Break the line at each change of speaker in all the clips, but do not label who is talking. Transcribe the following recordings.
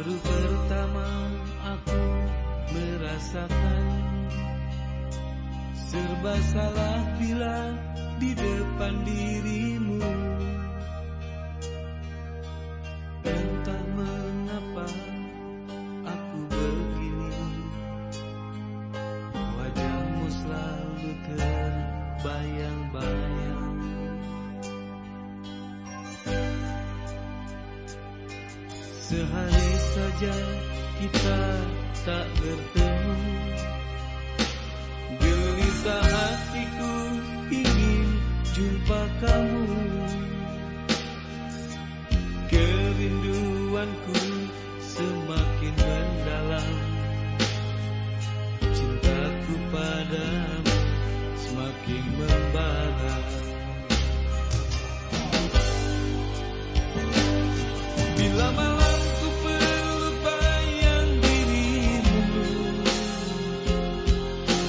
Baru pertama aku merasakan Serba salah bila di depan dirimu. Sehari saja kita tak bertemu. Gelisah hatiku ingin jumpa kamu.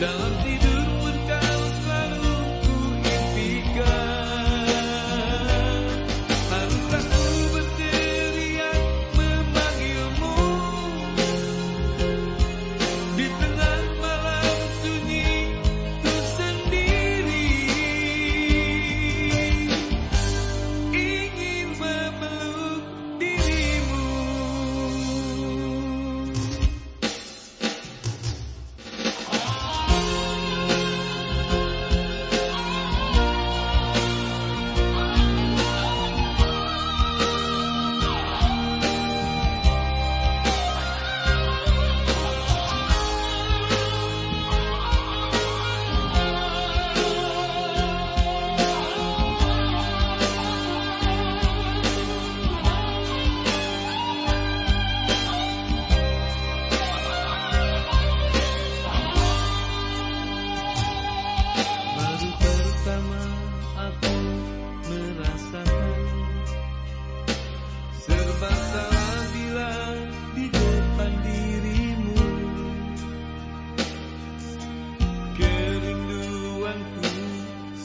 done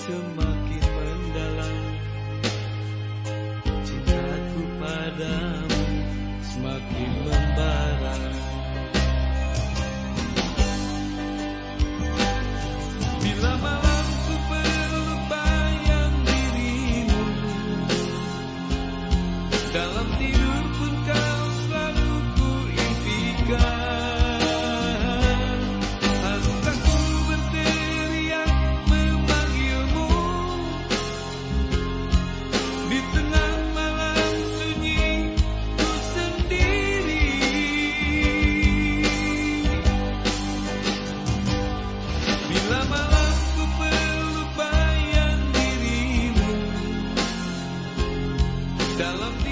semakin mendalam. Cintaku padamu semakin membara. Tell them